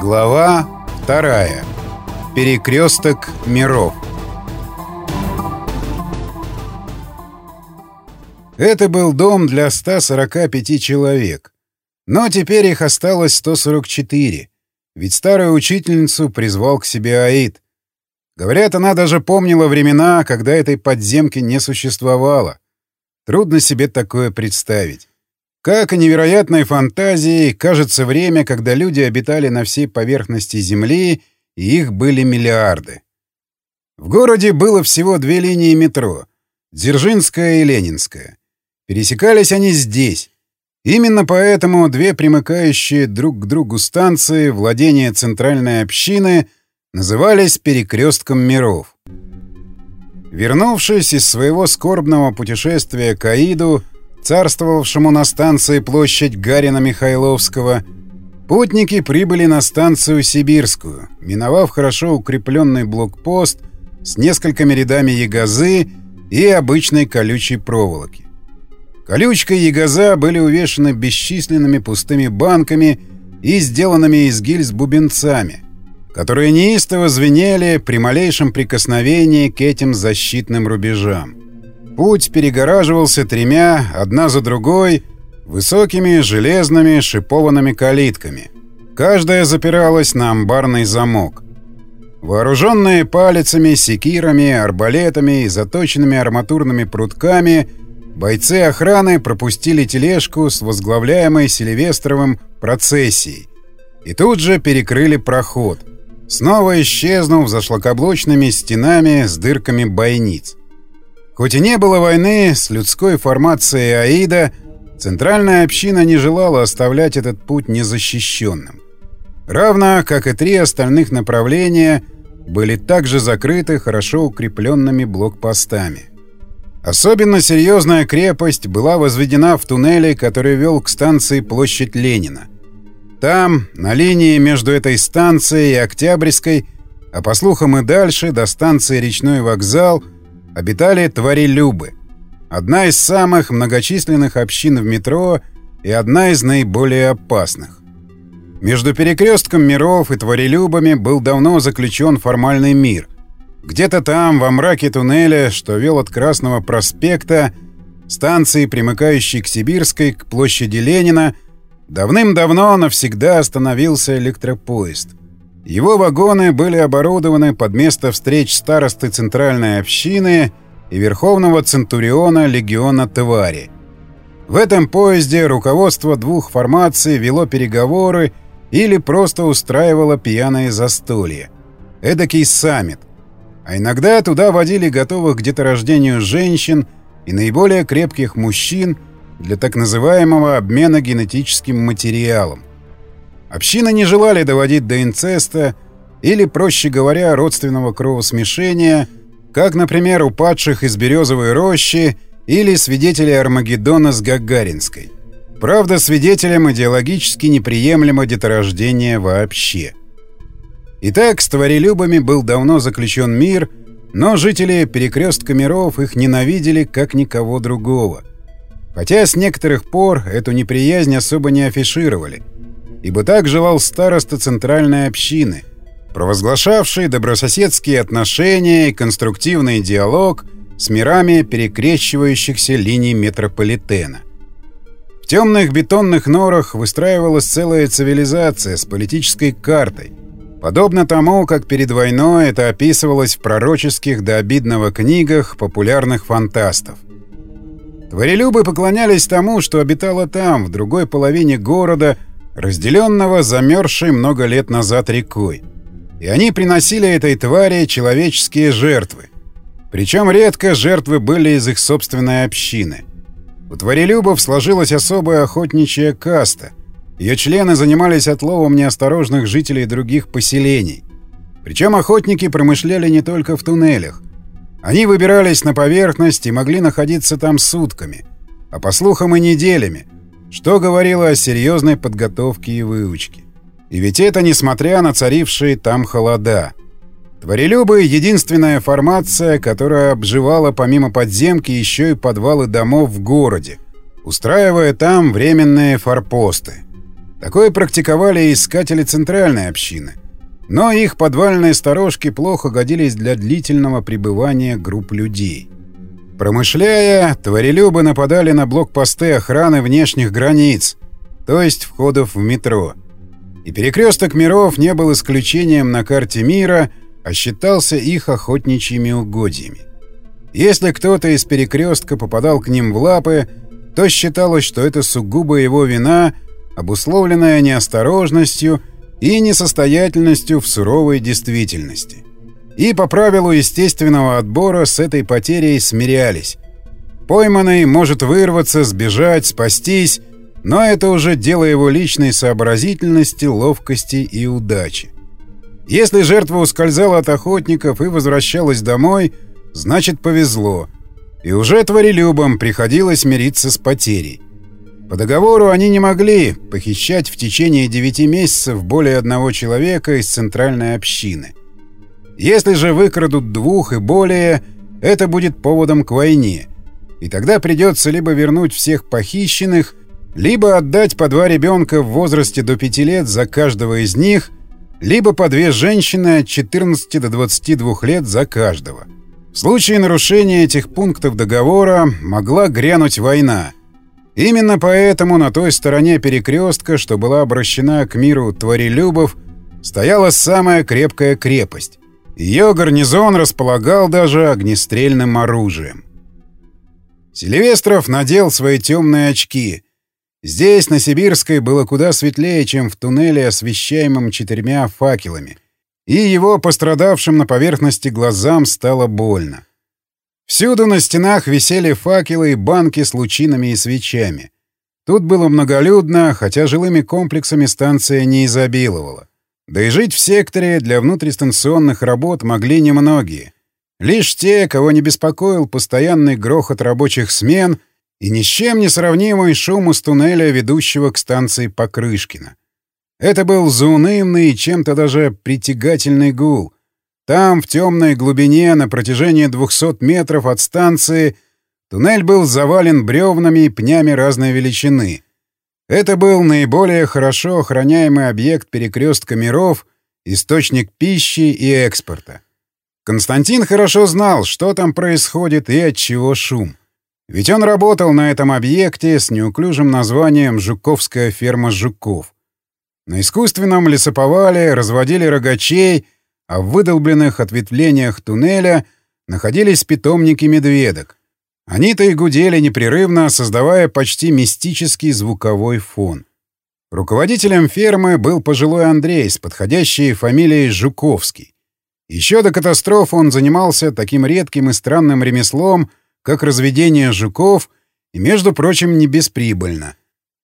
Глава вторая. Перекресток миров. Это был дом для 145 человек. Но теперь их осталось 144, ведь старую учительницу призвал к себе Аид. Говорят, она даже помнила времена, когда этой подземки не существовало. Трудно себе такое представить. Как невероятной фантазией кажется время, когда люди обитали на всей поверхности Земли, и их были миллиарды. В городе было всего две линии метро — Дзержинская и Ленинская. Пересекались они здесь. Именно поэтому две примыкающие друг к другу станции владения центральной общины назывались «Перекрестком миров». Вернувшись из своего скорбного путешествия к Аиду, царствовавшему на станции площадь Гарина Михайловского, путники прибыли на станцию Сибирскую, миновав хорошо укрепленный блокпост с несколькими рядами ягозы и обычной колючей проволоки. Колючка и ягоза были увешаны бесчисленными пустыми банками и сделанными из гильз бубенцами, которые неистово звенели при малейшем прикосновении к этим защитным рубежам. Путь перегораживался тремя, одна за другой, высокими железными шипованными калитками. Каждая запиралась на амбарный замок. Вооруженные палицами, секирами, арбалетами и заточенными арматурными прутками, бойцы охраны пропустили тележку с возглавляемой Селивестровым процессией и тут же перекрыли проход, снова исчезнув за шлакоблочными стенами с дырками бойниц. Хоть и не было войны с людской формацией Аида, центральная община не желала оставлять этот путь незащищенным. Равно, как и три остальных направления, были также закрыты хорошо укрепленными блокпостами. Особенно серьезная крепость была возведена в туннеле, который вел к станции Площадь Ленина. Там, на линии между этой станцией и Октябрьской, а по слухам и дальше, до станции Речной вокзал – обитали твари-любы. Одна из самых многочисленных общин в метро и одна из наиболее опасных. Между перекрестком миров и тварелюбами был давно заключен формальный мир. Где-то там, во мраке туннеля, что вел от Красного проспекта, станции, примыкающей к Сибирской, к площади Ленина, давным-давно навсегда остановился электропоезд. Его вагоны были оборудованы под место встреч старосты Центральной общины и Верховного Центуриона Легиона Твари. В этом поезде руководство двух формаций вело переговоры или просто устраивало пьяное застолье. Эдакий саммит. А иногда туда водили готовых к деторождению женщин и наиболее крепких мужчин для так называемого обмена генетическим материалом. Общины не желали доводить до инцеста или, проще говоря, родственного кровосмешения, как, например, у падших из Березовой рощи или свидетелей Армагеддона с Гагаринской. Правда, свидетелям идеологически неприемлемо деторождение вообще. Итак, с тварелюбами был давно заключен мир, но жители перекрестка миров их ненавидели как никого другого. Хотя с некоторых пор эту неприязнь особо не афишировали – ибо так желал староста центральной общины, провозглашавший добрососедские отношения и конструктивный диалог с мирами перекрещивающихся линий метрополитена. В темных бетонных норах выстраивалась целая цивилизация с политической картой, подобно тому, как перед войной это описывалось в пророческих до обидного книгах популярных фантастов. Творелюбы поклонялись тому, что обитало там, в другой половине города – разделенного замерзшей много лет назад рекой. И они приносили этой твари человеческие жертвы. Причем редко жертвы были из их собственной общины. У тварелюбов сложилась особая охотничья каста. Ее члены занимались отловом неосторожных жителей других поселений. Причем охотники промышляли не только в туннелях. Они выбирались на поверхность и могли находиться там сутками, а по слухам и неделями – что говорило о серьезной подготовке и выучке. И ведь это несмотря на царившие там холода. Творелюбы — единственная формация, которая обживала помимо подземки еще и подвалы домов в городе, устраивая там временные форпосты. Такое практиковали искатели центральной общины. Но их подвальные сторожки плохо годились для длительного пребывания групп людей. Промышляя, тварелюбы нападали на блокпосты охраны внешних границ, то есть входов в метро. И перекресток миров не был исключением на карте мира, а считался их охотничьими угодьями. Если кто-то из перекрестка попадал к ним в лапы, то считалось, что это сугубо его вина, обусловленная неосторожностью и несостоятельностью в суровой действительности. И по правилу естественного отбора с этой потерей смирялись. Пойманный может вырваться, сбежать, спастись, но это уже дело его личной сообразительности, ловкости и удачи. Если жертва ускользала от охотников и возвращалась домой, значит повезло. И уже тварелюбам приходилось мириться с потерей. По договору они не могли похищать в течение 9 месяцев более одного человека из центральной общины. Если же выкрадут двух и более, это будет поводом к войне. И тогда придется либо вернуть всех похищенных, либо отдать по два ребенка в возрасте до 5 лет за каждого из них, либо по две женщины от 14 до 22 лет за каждого. В случае нарушения этих пунктов договора могла грянуть война. Именно поэтому на той стороне перекрестка, что была обращена к миру тварелюбов, стояла самая крепкая крепость. Ее гарнизон располагал даже огнестрельным оружием. Сильвестров надел свои темные очки — Здесь, на Сибирской, было куда светлее, чем в туннеле, освещаемом четырьмя факелами. И его пострадавшим на поверхности глазам стало больно. Всюду на стенах висели факелы и банки с лучинами и свечами. Тут было многолюдно, хотя жилыми комплексами станция не изобиловала. Да и жить в секторе для внутристанционных работ могли немногие. Лишь те, кого не беспокоил постоянный грохот рабочих смен — и ни с чем не сравнимый шум из туннеля, ведущего к станции Покрышкина. Это был заунывный и чем-то даже притягательный гул. Там, в темной глубине, на протяжении 200 метров от станции, туннель был завален бревнами и пнями разной величины. Это был наиболее хорошо охраняемый объект перекрестка миров, источник пищи и экспорта. Константин хорошо знал, что там происходит и от чего шум. Ведь он работал на этом объекте с неуклюжим названием «Жуковская ферма жуков». На искусственном лесоповале разводили рогачей, а в выдолбленных ответвлениях туннеля находились питомники медведок. Они-то и гудели непрерывно, создавая почти мистический звуковой фон. Руководителем фермы был пожилой Андрей с подходящей фамилией Жуковский. Еще до катастрофы он занимался таким редким и странным ремеслом — как разведение жуков и, между прочим, не бесприбыльно.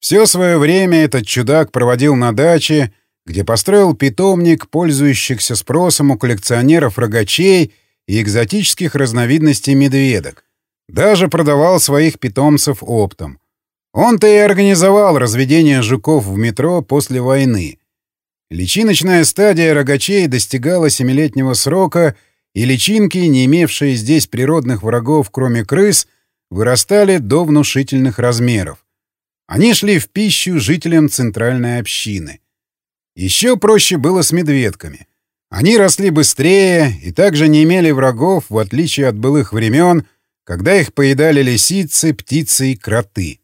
Все свое время этот чудак проводил на даче, где построил питомник, пользующихся спросом у коллекционеров рогачей и экзотических разновидностей медведок. Даже продавал своих питомцев оптом. Он-то и организовал разведение жуков в метро после войны. Личиночная стадия рогачей достигала семилетнего срока — и личинки, не имевшие здесь природных врагов, кроме крыс, вырастали до внушительных размеров. Они шли в пищу жителям центральной общины. Еще проще было с медведками. Они росли быстрее и также не имели врагов, в отличие от былых времен, когда их поедали лисицы, птицы и кроты.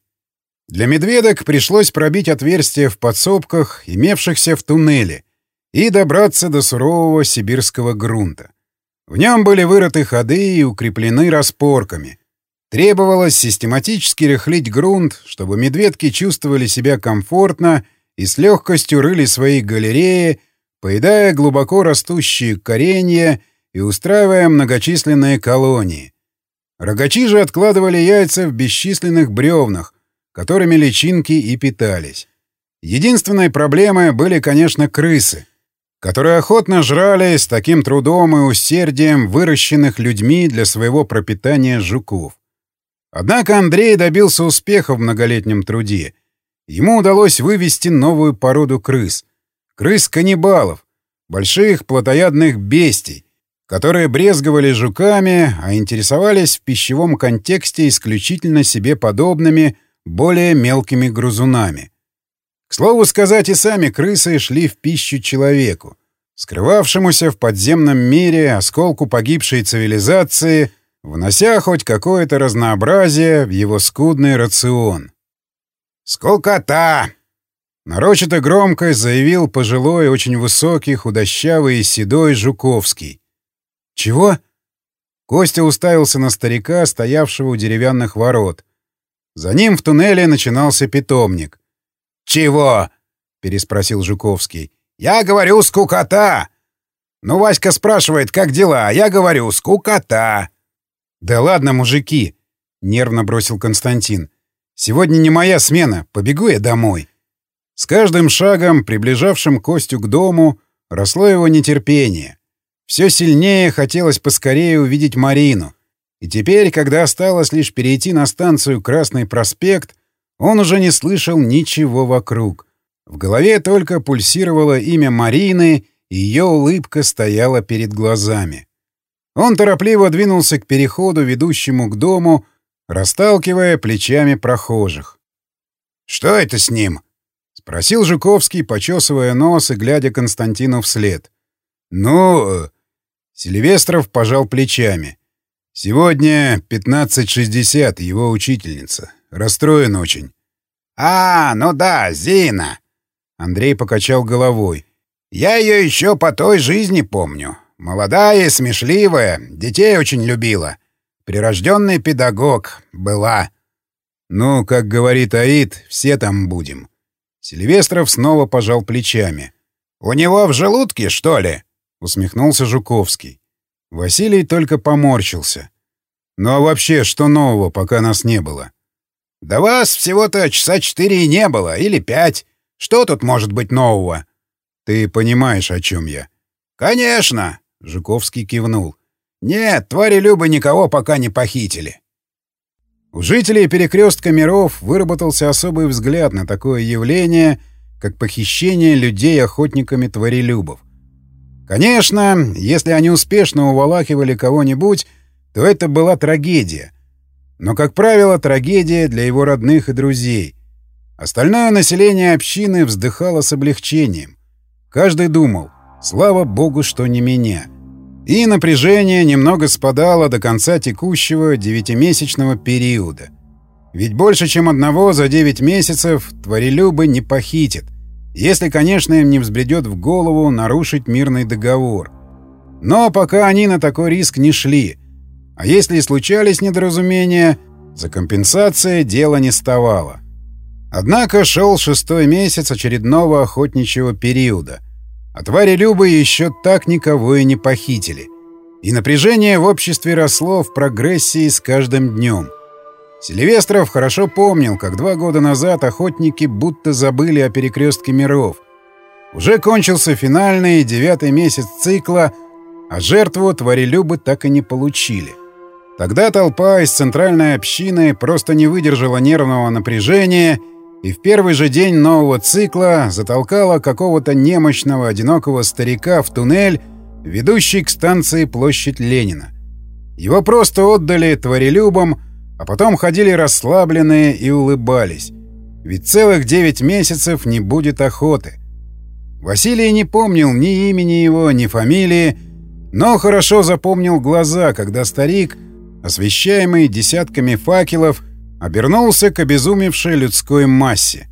Для медведок пришлось пробить отверстия в подсобках, имевшихся в туннеле, и добраться до сурового сибирского грунта. В нем были вырыты ходы и укреплены распорками. Требовалось систематически рыхлить грунт, чтобы медведки чувствовали себя комфортно и с легкостью рыли свои галереи, поедая глубоко растущие коренья и устраивая многочисленные колонии. Рогачи же откладывали яйца в бесчисленных бревнах, которыми личинки и питались. Единственной проблемой были, конечно, крысы — которые охотно жрали с таким трудом и усердием выращенных людьми для своего пропитания жуков. Однако Андрей добился успеха в многолетнем труде. Ему удалось вывести новую породу крыс. Крыс-каннибалов, больших плотоядных бестий, которые брезговали жуками, а интересовались в пищевом контексте исключительно себе подобными, более мелкими грызунами. К слову сказать, и сами крысы шли в пищу человеку, скрывавшемуся в подземном мире осколку погибшей цивилизации, внося хоть какое-то разнообразие в его скудный рацион. «Сколкота!» Нарочито громко заявил пожилой, очень высокий, худощавый и седой Жуковский. «Чего?» Костя уставился на старика, стоявшего у деревянных ворот. За ним в туннеле начинался питомник. «Чего?» — переспросил Жуковский. «Я говорю, скукота!» «Ну, Васька спрашивает, как дела, а я говорю, скукота!» «Да ладно, мужики!» — нервно бросил Константин. «Сегодня не моя смена, побегу я домой». С каждым шагом, приближавшим Костю к дому, росло его нетерпение. Все сильнее хотелось поскорее увидеть Марину. И теперь, когда осталось лишь перейти на станцию Красный проспект, он уже не слышал ничего вокруг. В голове только пульсировало имя Марины, и ее улыбка стояла перед глазами. Он торопливо двинулся к переходу, ведущему к дому, расталкивая плечами прохожих. «Что это с ним?» — спросил Жуковский, почесывая нос и глядя Константину вслед. «Ну...» — Сильвестров пожал плечами. «Сегодня 15.60, его учительница. Расстроен очень». «А, ну да, Зина!» Андрей покачал головой. «Я ее еще по той жизни помню. Молодая, смешливая, детей очень любила. Прирожденный педагог. Была». «Ну, как говорит Аид, все там будем». Сильвестров снова пожал плечами. «У него в желудке, что ли?» — усмехнулся Жуковский. Василий только поморщился. «Ну а вообще, что нового, пока нас не было?» «Да вас всего-то часа четыре и не было, или пять. Что тут может быть нового?» «Ты понимаешь, о чем я?» «Конечно!» — Жуковский кивнул. «Нет, твари Любы никого пока не похитили». У жителей перекрестка миров выработался особый взгляд на такое явление, как похищение людей охотниками тварелюбов. Конечно, если они успешно уволакивали кого-нибудь, то это была трагедия. Но, как правило, трагедия для его родных и друзей. Остальное население общины вздыхало с облегчением. Каждый думал, слава богу, что не меня — и напряжение немного спадало до конца текущего девятимесячного периода. Ведь больше, чем одного за девять месяцев тварелюбы не похитят, если, конечно, им не взбредет в голову нарушить мирный договор. Но пока они на такой риск не шли. А если и случались недоразумения, за компенсацией дело не ставало. Однако шел шестой месяц очередного охотничьего периода, а твари Любы еще так никого и не похитили. И напряжение в обществе росло в прогрессии с каждым днем. Сильвестров хорошо помнил, как два года назад охотники будто забыли о перекрестке миров. Уже кончился финальный девятый месяц цикла, а жертву тварелюбы так и не получили. Тогда толпа из центральной общины просто не выдержала нервного напряжения — и в первый же день нового цикла затолкала какого-то немощного одинокого старика в туннель, ведущий к станции Площадь Ленина. Его просто отдали тварелюбам, а потом ходили расслабленные и улыбались. Ведь целых девять месяцев не будет охоты. Василий не помнил ни имени его, ни фамилии, но хорошо запомнил глаза, когда старик, освещаемый десятками факелов, обернулся к обезумевшей людской массе.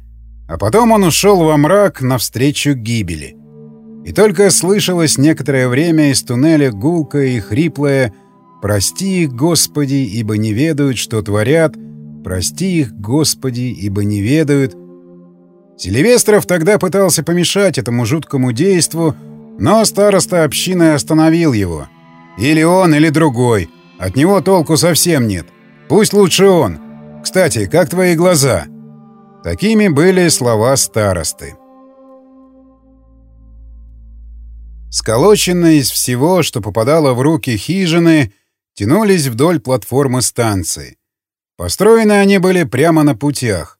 А потом он ушел во мрак навстречу гибели. И только слышалось некоторое время из туннеля гулкое и хриплое «Прости их, Господи, ибо не ведают, что творят, прости их, Господи, ибо не ведают». Селивестров тогда пытался помешать этому жуткому действу, но староста общины остановил его. Или он, или другой. От него толку совсем нет. Пусть лучше он. Кстати, как твои глаза?» Такими были слова старосты. Сколоченные из всего, что попадало в руки хижины, тянулись вдоль платформы станции. Построены они были прямо на путях.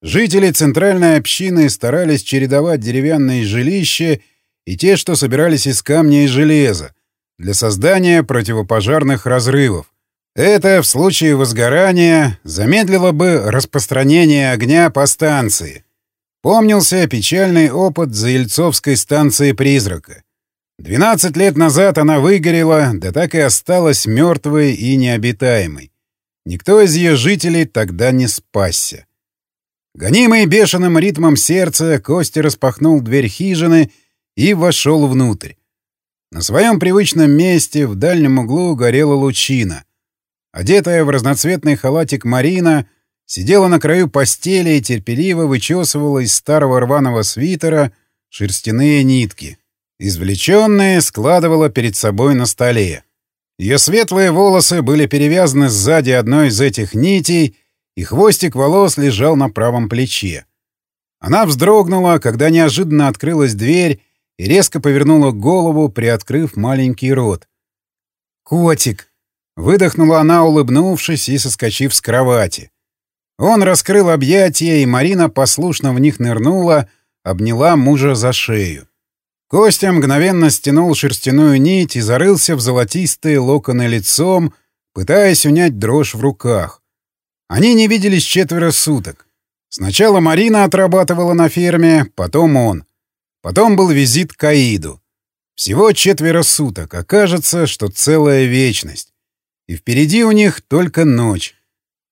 Жители центральной общины старались чередовать деревянные жилища и те, что собирались из камня и железа, для создания противопожарных разрывов, это в случае возгорания замедлило бы распространение огня по станции. Помнился печальный опыт Заильцовской станции «Призрака». 12 лет назад она выгорела, да так и осталась мертвой и необитаемой. Никто из ее жителей тогда не спасся. Гонимый бешеным ритмом сердца, Костя распахнул дверь хижины и вошел внутрь. На своем привычном месте в дальнем углу горела лучина. Одетая в разноцветный халатик Марина сидела на краю постели и терпеливо вычесывала из старого рваного свитера шерстяные нитки. Извлеченные складывала перед собой на столе. Ее светлые волосы были перевязаны сзади одной из этих нитей, и хвостик волос лежал на правом плече. Она вздрогнула, когда неожиданно открылась дверь и резко повернула голову, приоткрыв маленький рот. «Котик!» — выдохнула она, улыбнувшись и соскочив с кровати. Он раскрыл объятия, и Марина послушно в них нырнула, обняла мужа за шею. Костя мгновенно стянул шерстяную нить и зарылся в золотистые локоны лицом, пытаясь унять дрожь в руках. Они не виделись четверо суток. Сначала Марина отрабатывала на ферме, потом он. Потом был визит к Аиду. Всего четверо суток, а кажется, что целая вечность. И впереди у них только ночь.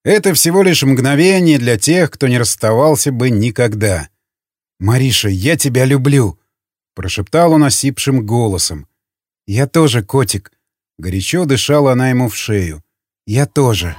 Это всего лишь мгновение для тех, кто не расставался бы никогда. «Мариша, я тебя люблю!» Прошептал он осипшим голосом. «Я тоже, котик!» Горячо дышала она ему в шею. «Я тоже!»